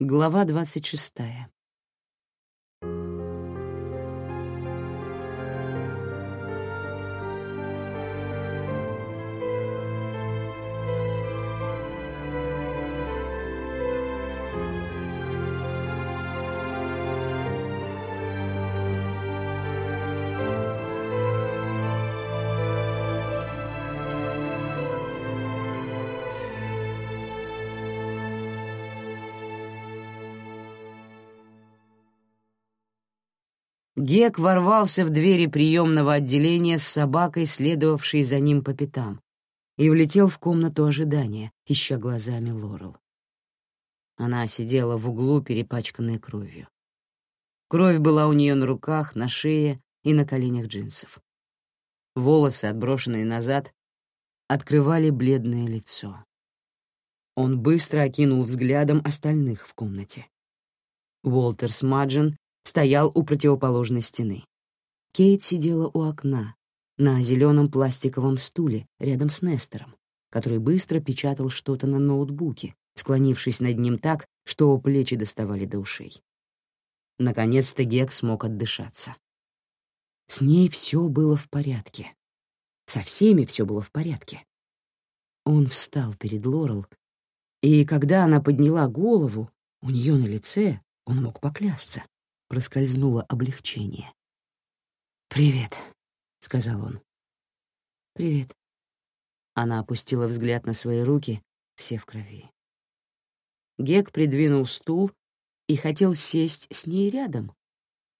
Глава 26. Гек ворвался в двери приемного отделения с собакой, следовавшей за ним по пятам, и влетел в комнату ожидания, ища глазами Лорел. Она сидела в углу, перепачканная кровью. Кровь была у нее на руках, на шее и на коленях джинсов. Волосы, отброшенные назад, открывали бледное лицо. Он быстро окинул взглядом остальных в комнате. Уолтер Смаджен стоял у противоположной стены. Кейт сидела у окна, на зеленом пластиковом стуле рядом с Нестором, который быстро печатал что-то на ноутбуке, склонившись над ним так, что плечи доставали до ушей. Наконец-то Гек смог отдышаться. С ней все было в порядке. Со всеми все было в порядке. Он встал перед Лорел, и когда она подняла голову, у нее на лице, он мог поклясться, проскользнуло облегчение. «Привет», — сказал он. «Привет». Она опустила взгляд на свои руки, все в крови. Гек придвинул стул и хотел сесть с ней рядом.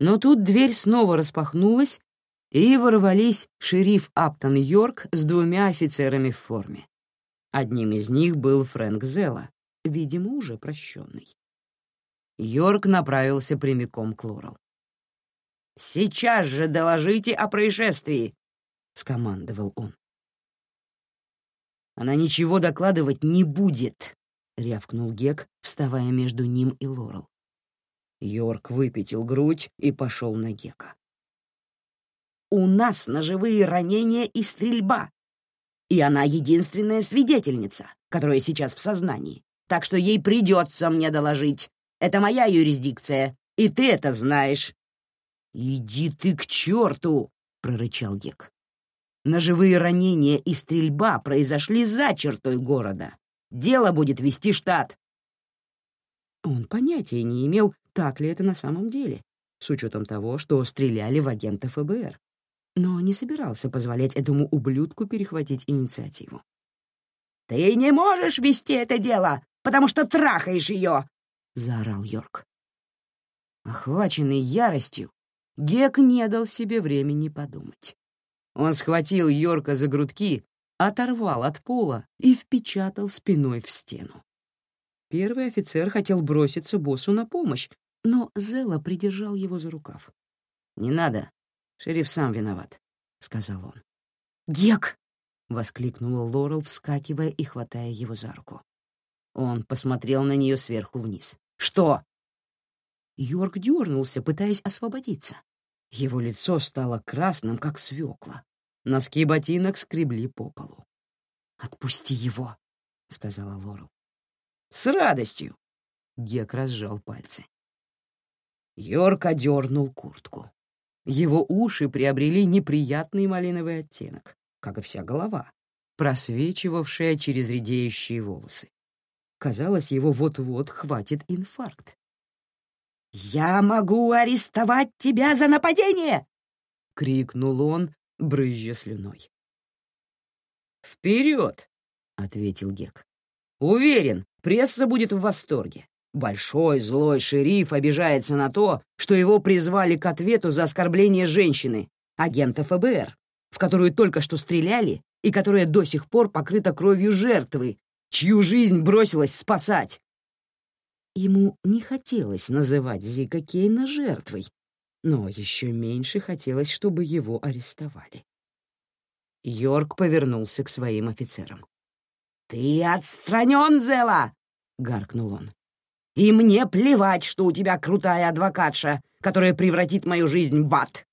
Но тут дверь снова распахнулась, и ворвались шериф Аптон Йорк с двумя офицерами в форме. Одним из них был Фрэнк Зелла, видимо, уже прощенный. Йорк направился прямиком к Лорел. «Сейчас же доложите о происшествии!» — скомандовал он. «Она ничего докладывать не будет», — рявкнул Гек, вставая между ним и Лорел. Йорк выпятил грудь и пошел на Гека. «У нас ножевые ранения и стрельба, и она единственная свидетельница, которая сейчас в сознании, так что ей придется мне доложить. Это моя юрисдикция, и ты это знаешь». «Иди ты к черту!» — прорычал Гек. «Ножевые ранения и стрельба произошли за чертой города. Дело будет вести штат». Он понятия не имел, так ли это на самом деле, с учетом того, что стреляли в агента ФБР, но не собирался позволять этому ублюдку перехватить инициативу. «Ты не можешь вести это дело, потому что трахаешь ее!» — заорал Йорк. Охваченный яростью, Гек не дал себе времени подумать. Он схватил Йорка за грудки, оторвал от пола и впечатал спиной в стену. Первый офицер хотел броситься боссу на помощь, но Зела придержал его за рукав. «Не надо, шериф сам виноват», — сказал он. «Гек!» — воскликнула Лорел, вскакивая и хватая его за руку. Он посмотрел на нее сверху вниз. «Что?» Йорк дернулся, пытаясь освободиться. Его лицо стало красным, как свекла. Носки ботинок скребли по полу. «Отпусти его», — сказала Лорел. «С радостью!» — Гек разжал пальцы. Йорк одернул куртку. Его уши приобрели неприятный малиновый оттенок, как и вся голова, просвечивавшая через редеющие волосы. Казалось, его вот-вот хватит инфаркт. «Я могу арестовать тебя за нападение!» — крикнул он, брызжа слюной. «Вперед!» — ответил Гек. «Уверен, пресса будет в восторге. Большой злой шериф обижается на то, что его призвали к ответу за оскорбление женщины, агента ФБР, в которую только что стреляли и которая до сих пор покрыта кровью жертвы, чью жизнь бросилась спасать. Ему не хотелось называть Зика Кейна жертвой, но еще меньше хотелось, чтобы его арестовали. Йорк повернулся к своим офицерам. «Ты отстранен, Зела!» — гаркнул он. «И мне плевать, что у тебя крутая адвокатша, которая превратит мою жизнь в ад.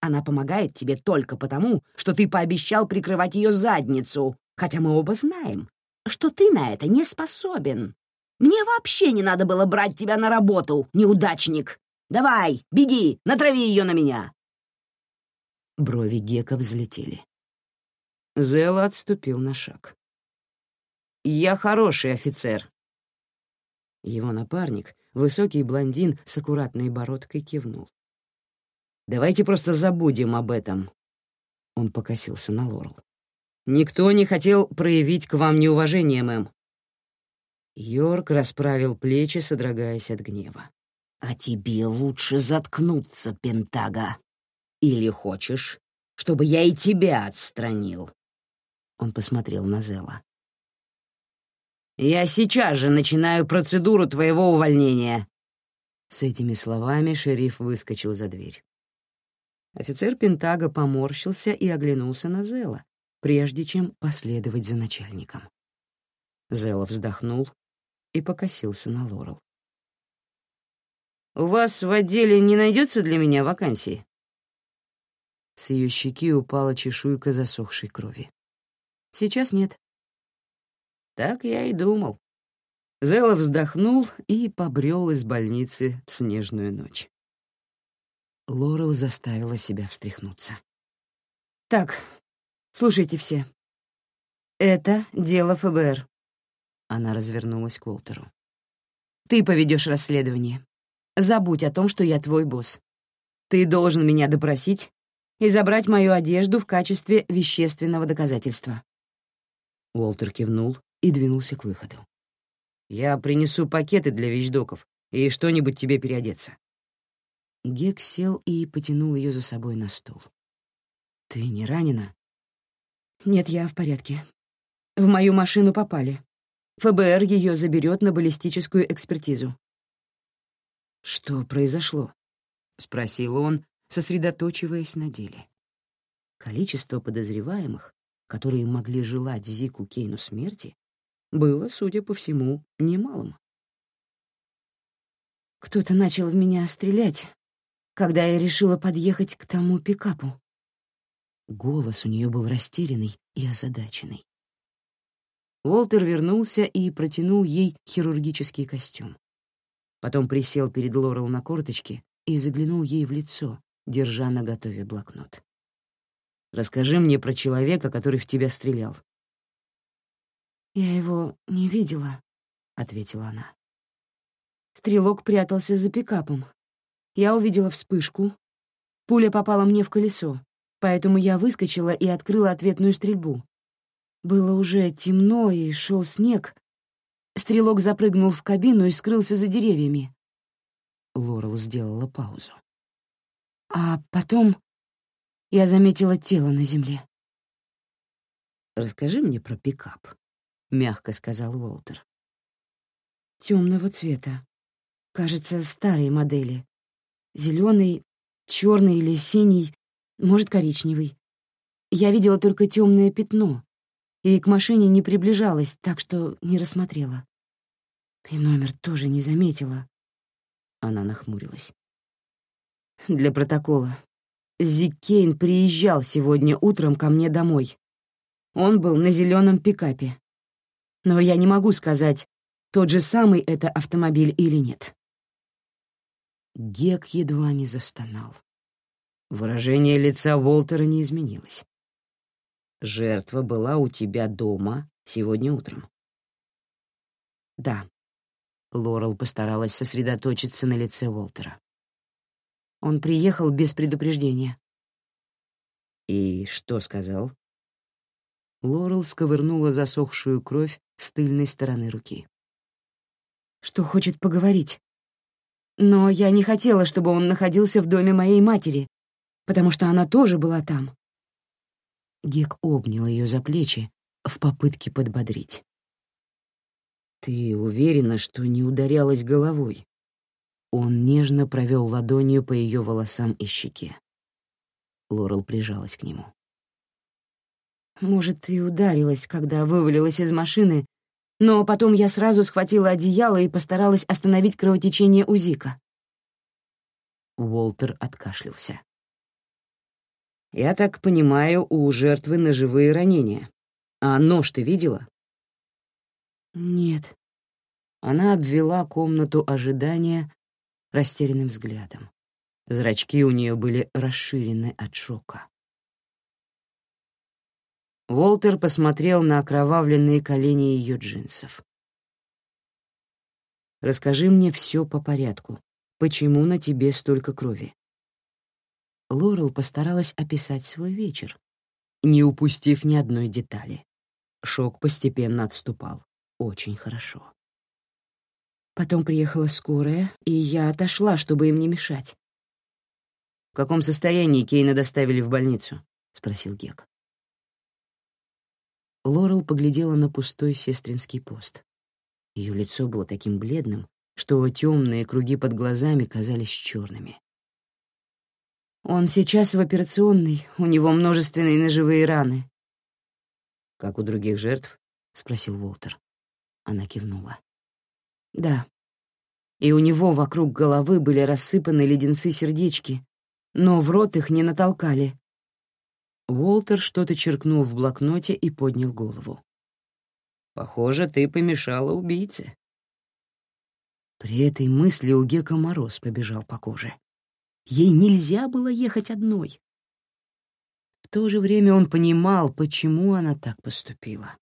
Она помогает тебе только потому, что ты пообещал прикрывать ее задницу, хотя мы оба знаем, что ты на это не способен. Мне вообще не надо было брать тебя на работу, неудачник! Давай, беги, натрави ее на меня!» Брови Гека взлетели. Зела отступил на шаг. «Я хороший офицер». Его напарник, высокий блондин с аккуратной бородкой, кивнул. «Давайте просто забудем об этом». Он покосился на Лорел. «Никто не хотел проявить к вам неуважение, мэм». Йорк расправил плечи, содрогаясь от гнева. «А тебе лучше заткнуться, Пентага. Или хочешь, чтобы я и тебя отстранил?» Он посмотрел на Зела. «Я сейчас же начинаю процедуру твоего увольнения!» С этими словами шериф выскочил за дверь. Офицер Пентага поморщился и оглянулся на Зела, прежде чем последовать за начальником. Зела вздохнул и покосился на Лорел. «У вас в отделе не найдется для меня вакансии?» С ее щеки упала чешуйка засохшей крови. «Сейчас нет». «Так я и думал». Зела вздохнул и побрел из больницы в снежную ночь. Лорел заставила себя встряхнуться. «Так, слушайте все. Это дело ФБР». Она развернулась к Уолтеру. «Ты поведешь расследование. Забудь о том, что я твой босс. Ты должен меня допросить и забрать мою одежду в качестве вещественного доказательства». Уолтер кивнул и двинулся к выходу. «Я принесу пакеты для вещдоков и что-нибудь тебе переодеться». Гек сел и потянул ее за собой на стул. «Ты не ранена?» «Нет, я в порядке. В мою машину попали. ФБР ее заберет на баллистическую экспертизу». «Что произошло?» — спросил он, сосредоточиваясь на деле. Количество подозреваемых, которые могли желать Зику Кейну смерти, было, судя по всему, немалым. Кто-то начал в меня стрелять, когда я решила подъехать к тому пикапу. Голос у нее был растерянный и озадаченный. Уолтер вернулся и протянул ей хирургический костюм. Потом присел перед Лорел на корточки и заглянул ей в лицо, держа на готове блокнот. «Расскажи мне про человека, который в тебя стрелял». «Я его не видела», — ответила она. Стрелок прятался за пикапом. Я увидела вспышку. Пуля попала мне в колесо, поэтому я выскочила и открыла ответную стрельбу. Было уже темно и шел снег. Стрелок запрыгнул в кабину и скрылся за деревьями. Лорел сделала паузу. А потом я заметила тело на земле. «Расскажи мне про пикап», — мягко сказал Уолтер. Темного цвета. Кажется, старой модели. Зеленый, черный или синий, может, коричневый. Я видела только темное пятно и к машине не приближалась, так что не рассмотрела. И номер тоже не заметила. Она нахмурилась. Для протокола. Зик Кейн приезжал сегодня утром ко мне домой. Он был на зеленом пикапе. Но я не могу сказать, тот же самый это автомобиль или нет. Гек едва не застонал. Выражение лица Волтера не изменилось. «Жертва была у тебя дома сегодня утром?» «Да». Лорел постаралась сосредоточиться на лице Волтера. Он приехал без предупреждения. «И что сказал?» Лорел сковырнула засохшую кровь с тыльной стороны руки. «Что хочет поговорить. Но я не хотела, чтобы он находился в доме моей матери, потому что она тоже была там». Гек обнял ее за плечи в попытке подбодрить. «Ты уверена, что не ударялась головой?» Он нежно провел ладонью по ее волосам и щеке. Лорел прижалась к нему. Может, и ударилась, когда вывалилась из машины, но потом я сразу схватила одеяло и постаралась остановить кровотечение у Зика. Уолтер откашлялся. «Я так понимаю, у жертвы ножевые ранения. А нож ты видела?» «Нет». Она обвела комнату ожидания растерянным взглядом. Зрачки у нее были расширены от шока. Уолтер посмотрел на окровавленные колени ее джинсов. «Расскажи мне все по порядку. Почему на тебе столько крови?» Лорел постаралась описать свой вечер, не упустив ни одной детали. Шок постепенно отступал. Очень хорошо. Потом приехала скорая, и я отошла, чтобы им не мешать. «В каком состоянии Кейна доставили в больницу?» — спросил Гек. Лорел поглядела на пустой сестринский пост. Ее лицо было таким бледным, что темные круги под глазами казались черными. «Он сейчас в операционной, у него множественные ножевые раны». «Как у других жертв?» — спросил Уолтер. Она кивнула. «Да. И у него вокруг головы были рассыпаны леденцы-сердечки, но в рот их не натолкали, Уолтер что-то черкнул в блокноте и поднял голову. «Похоже, ты помешала убийце». При этой мысли у Гека мороз побежал по коже. Ей нельзя было ехать одной. В то же время он понимал, почему она так поступила.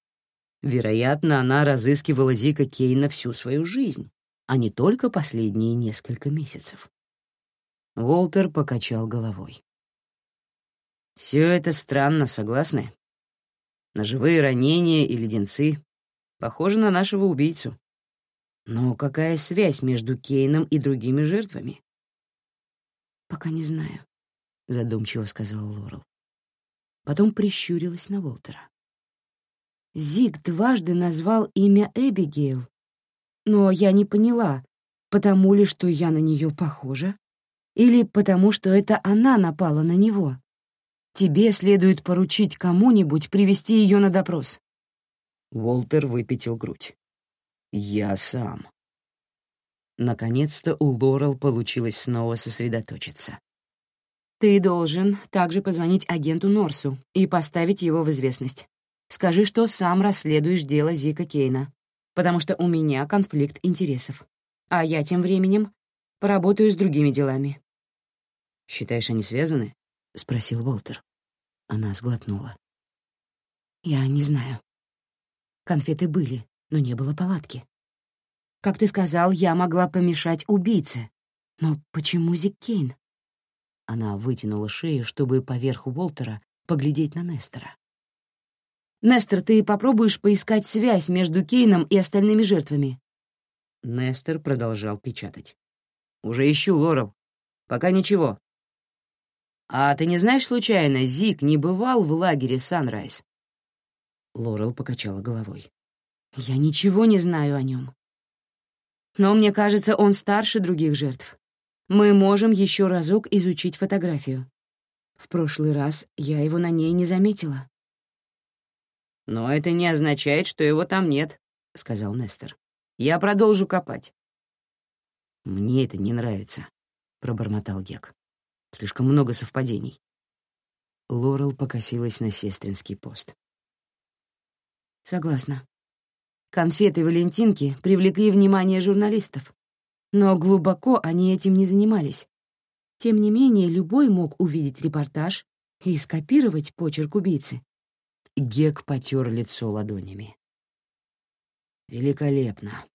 Вероятно, она разыскивала Зика Кейна всю свою жизнь, а не только последние несколько месяцев. Уолтер покачал головой. Все это странно, согласны? Ножевые ранения и леденцы. Похоже на нашего убийцу. Но какая связь между Кейном и другими жертвами? «Пока не знаю», — задумчиво сказала Лорел. Потом прищурилась на Волтера. Зиг дважды назвал имя Эбигейл, но я не поняла, потому ли, что я на нее похожа, или потому, что это она напала на него. Тебе следует поручить кому-нибудь привести ее на допрос. Уолтер выпятил грудь. Я сам. Наконец-то у Лорел получилось снова сосредоточиться. Ты должен также позвонить агенту Норсу и поставить его в известность. Скажи, что сам расследуешь дело Зика Кейна, потому что у меня конфликт интересов. А я тем временем поработаю с другими делами. «Считаешь, они связаны?» — спросил Уолтер. Она сглотнула. «Я не знаю. Конфеты были, но не было палатки. Как ты сказал, я могла помешать убийце. Но почему Зик Кейн?» Она вытянула шею, чтобы поверх Уолтера поглядеть на Нестора. «Нестор, ты попробуешь поискать связь между Кейном и остальными жертвами?» Нестор продолжал печатать. «Уже ищу, Лорел. Пока ничего. «А ты не знаешь, случайно, Зик не бывал в лагере Санрайз?» Лорел покачала головой. «Я ничего не знаю о нем. Но мне кажется, он старше других жертв. Мы можем еще разок изучить фотографию. В прошлый раз я его на ней не заметила». «Но это не означает, что его там нет», — сказал Нестор. «Я продолжу копать». «Мне это не нравится», — пробормотал Гек. Слишком много совпадений. Лорел покосилась на сестринский пост. Согласна. Конфеты Валентинки привлекли внимание журналистов, но глубоко они этим не занимались. Тем не менее, любой мог увидеть репортаж и скопировать почерк убийцы. Гек потер лицо ладонями. Великолепно.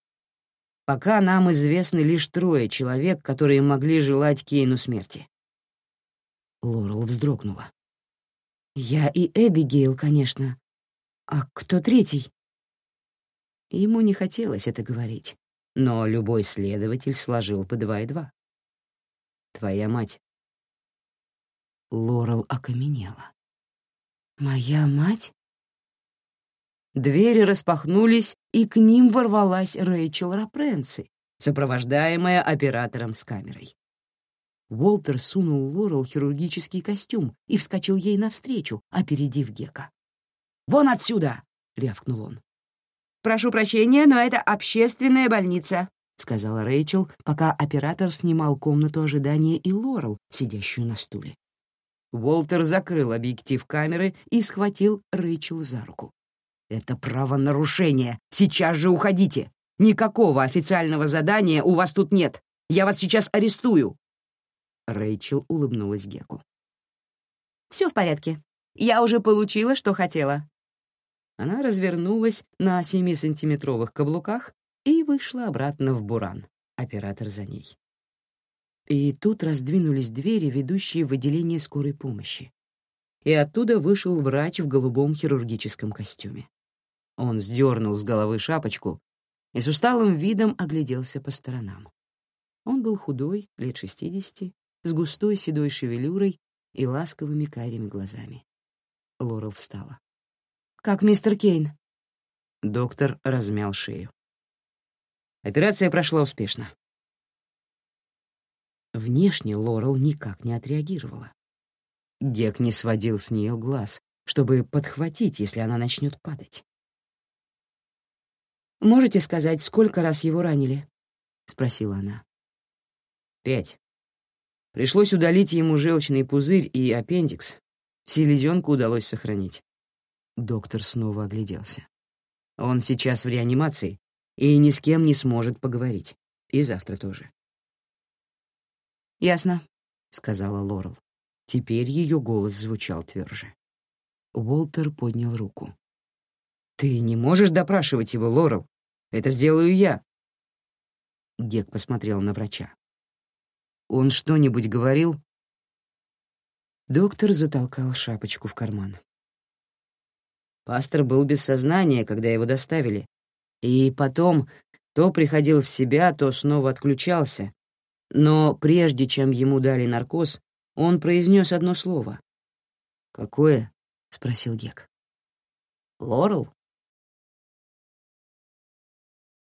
Пока нам известны лишь трое человек, которые могли желать Кейну смерти. Лорел вздрогнула. «Я и Эбигейл, конечно. А кто третий?» Ему не хотелось это говорить, но любой следователь сложил бы два и два. «Твоя мать». Лорел окаменела. «Моя мать?» Двери распахнулись, и к ним ворвалась Рэйчел Рапренци, сопровождаемая оператором с камерой. Уолтер сунул Лорел хирургический костюм и вскочил ей навстречу, опередив Гека. «Вон отсюда!» — рявкнул он. «Прошу прощения, но это общественная больница», — сказала Рэйчел, пока оператор снимал комнату ожидания и Лорел, сидящую на стуле. Уолтер закрыл объектив камеры и схватил Рэйчел за руку. «Это правонарушение! Сейчас же уходите! Никакого официального задания у вас тут нет. Я вас сейчас арестую!» Рэйчел улыбнулась Геку. «Все в порядке. Я уже получила, что хотела». Она развернулась на семисантиметровых каблуках и вышла обратно в буран, оператор за ней. И тут раздвинулись двери, ведущие в отделение скорой помощи. И оттуда вышел врач в голубом хирургическом костюме. Он сдернул с головы шапочку и с усталым видом огляделся по сторонам. Он был худой, лет шестидесяти, с густой седой шевелюрой и ласковыми карими глазами. Лорел встала. «Как мистер Кейн?» Доктор размял шею. Операция прошла успешно. Внешне Лорел никак не отреагировала. Гек не сводил с нее глаз, чтобы подхватить, если она начнет падать. «Можете сказать, сколько раз его ранили?» — спросила она. «Пять. Пришлось удалить ему желчный пузырь и аппендикс. Селезенку удалось сохранить». Доктор снова огляделся. «Он сейчас в реанимации и ни с кем не сможет поговорить. И завтра тоже. «Ясно», — сказала Лорел. Теперь ее голос звучал тверже. Уолтер поднял руку. «Ты не можешь допрашивать его, Лорел. Это сделаю я». Гек посмотрел на врача. «Он что-нибудь говорил?» Доктор затолкал шапочку в карман. Пастор был без сознания, когда его доставили, и потом то приходил в себя, то снова отключался, но прежде чем ему дали наркоз, он произнес одно слово. «Какое?» — спросил Гек. «Лорел?»